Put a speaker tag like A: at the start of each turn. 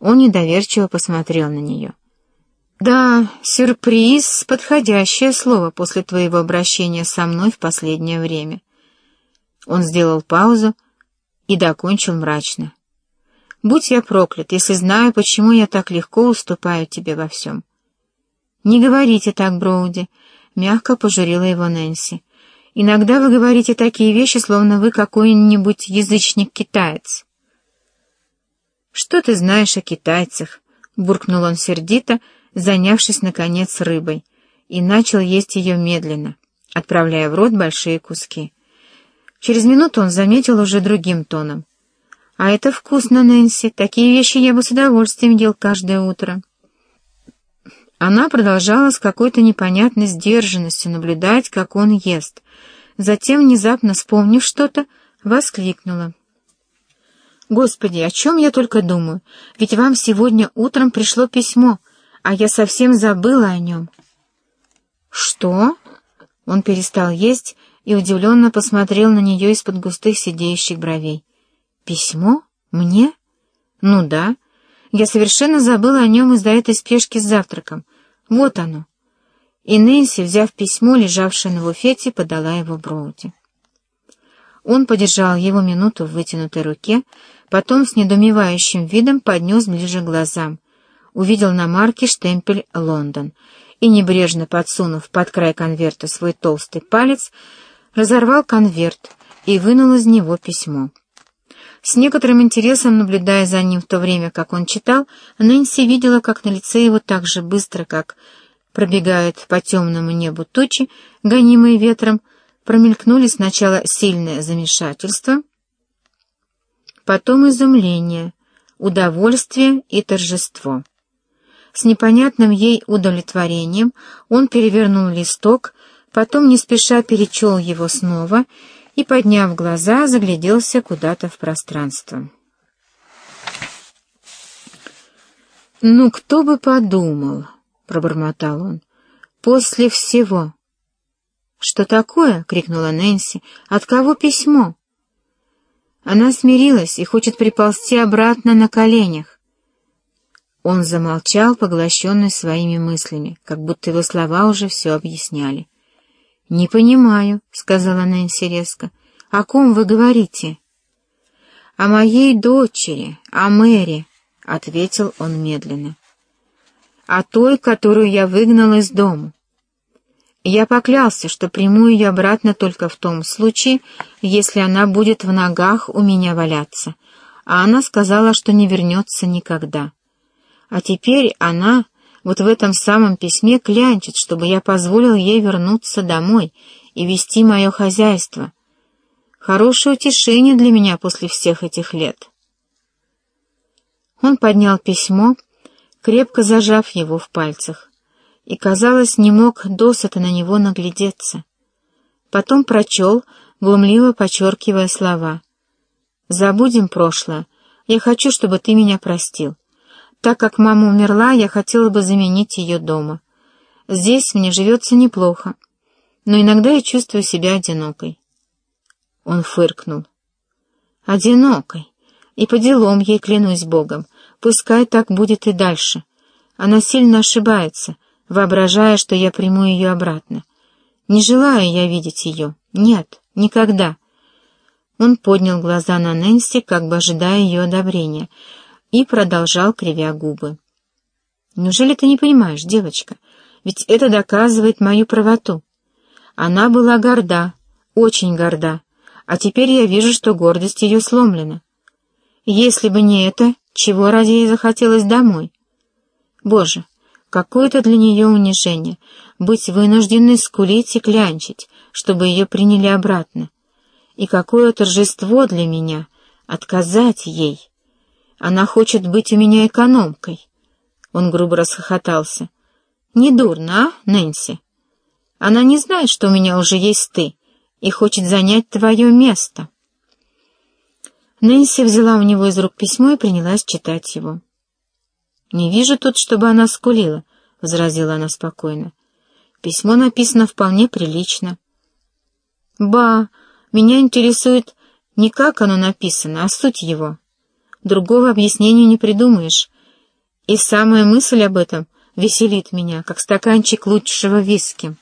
A: Он недоверчиво посмотрел на нее. «Да, сюрприз — подходящее слово после твоего обращения со мной в последнее время». Он сделал паузу и докончил мрачно. «Будь я проклят, если знаю, почему я так легко уступаю тебе во всем». «Не говорите так, Броуди», — мягко пожурила его Нэнси. «Иногда вы говорите такие вещи, словно вы какой-нибудь язычник-китаец». «Что ты знаешь о китайцах?» — буркнул он сердито, занявшись, наконец, рыбой, и начал есть ее медленно, отправляя в рот большие куски. Через минуту он заметил уже другим тоном. «А это вкусно, Нэнси. Такие вещи я бы с удовольствием ел каждое утро». Она продолжала с какой-то непонятной сдержанностью наблюдать, как он ест. Затем, внезапно вспомнив что-то, воскликнула. «Господи, о чем я только думаю? Ведь вам сегодня утром пришло письмо, а я совсем забыла о нем». «Что?» Он перестал есть и удивленно посмотрел на нее из-под густых сидеющих бровей. «Письмо? Мне? Ну да. Я совершенно забыла о нем из-за этой спешки с завтраком. Вот оно». И Нэнси, взяв письмо, лежавшее на буфете, подала его Броуди. Он подержал его минуту в вытянутой руке, потом с недоумевающим видом поднес ближе к глазам, увидел на марке штемпель «Лондон» и, небрежно подсунув под край конверта свой толстый палец, разорвал конверт и вынул из него письмо. С некоторым интересом, наблюдая за ним в то время, как он читал, Нэнси видела, как на лице его так же быстро, как пробегают по темному небу тучи, гонимые ветром, промелькнули сначала сильное замешательство, потом изумление, удовольствие и торжество. С непонятным ей удовлетворением он перевернул листок, потом не спеша перечел его снова и, подняв глаза, загляделся куда-то в пространство. «Ну, кто бы подумал!» — пробормотал он. «После всего!» «Что такое?» — крикнула Нэнси. «От кого письмо?» Она смирилась и хочет приползти обратно на коленях. Он замолчал, поглощенный своими мыслями, как будто его слова уже все объясняли. «Не понимаю», — сказала Нэнси резко. «О ком вы говорите?» «О моей дочери, о Мэри», — ответил он медленно. «О той, которую я выгнал из дому. Я поклялся, что приму ее обратно только в том случае, если она будет в ногах у меня валяться, а она сказала, что не вернется никогда». А теперь она вот в этом самом письме клянчит, чтобы я позволил ей вернуться домой и вести мое хозяйство. Хорошее утешение для меня после всех этих лет. Он поднял письмо, крепко зажав его в пальцах, и, казалось, не мог досыта на него наглядеться. Потом прочел, глумливо подчеркивая слова. «Забудем прошлое. Я хочу, чтобы ты меня простил. Так как мама умерла, я хотела бы заменить ее дома. Здесь мне живется неплохо, но иногда я чувствую себя одинокой. Он фыркнул. Одинокой. И по делам ей клянусь Богом. Пускай так будет и дальше. Она сильно ошибается, воображая, что я приму ее обратно. Не желаю я видеть ее. Нет, никогда. Он поднял глаза на Нэнси, как бы ожидая ее одобрения, и продолжал, кривя губы. «Неужели ты не понимаешь, девочка? Ведь это доказывает мою правоту. Она была горда, очень горда, а теперь я вижу, что гордость ее сломлена. Если бы не это, чего ради ей захотелось домой? Боже, какое это для нее унижение — быть вынужденной скулить и клянчить, чтобы ее приняли обратно. И какое торжество для меня — отказать ей!» Она хочет быть у меня экономкой. Он грубо расхохотался. Не дурно, а, Нэнси? Она не знает, что у меня уже есть ты, и хочет занять твое место. Нэнси взяла у него из рук письмо и принялась читать его. «Не вижу тут, чтобы она скулила», — возразила она спокойно. «Письмо написано вполне прилично». «Ба, меня интересует не как оно написано, а суть его». Другого объяснения не придумаешь. И самая мысль об этом веселит меня, как стаканчик лучшего виски.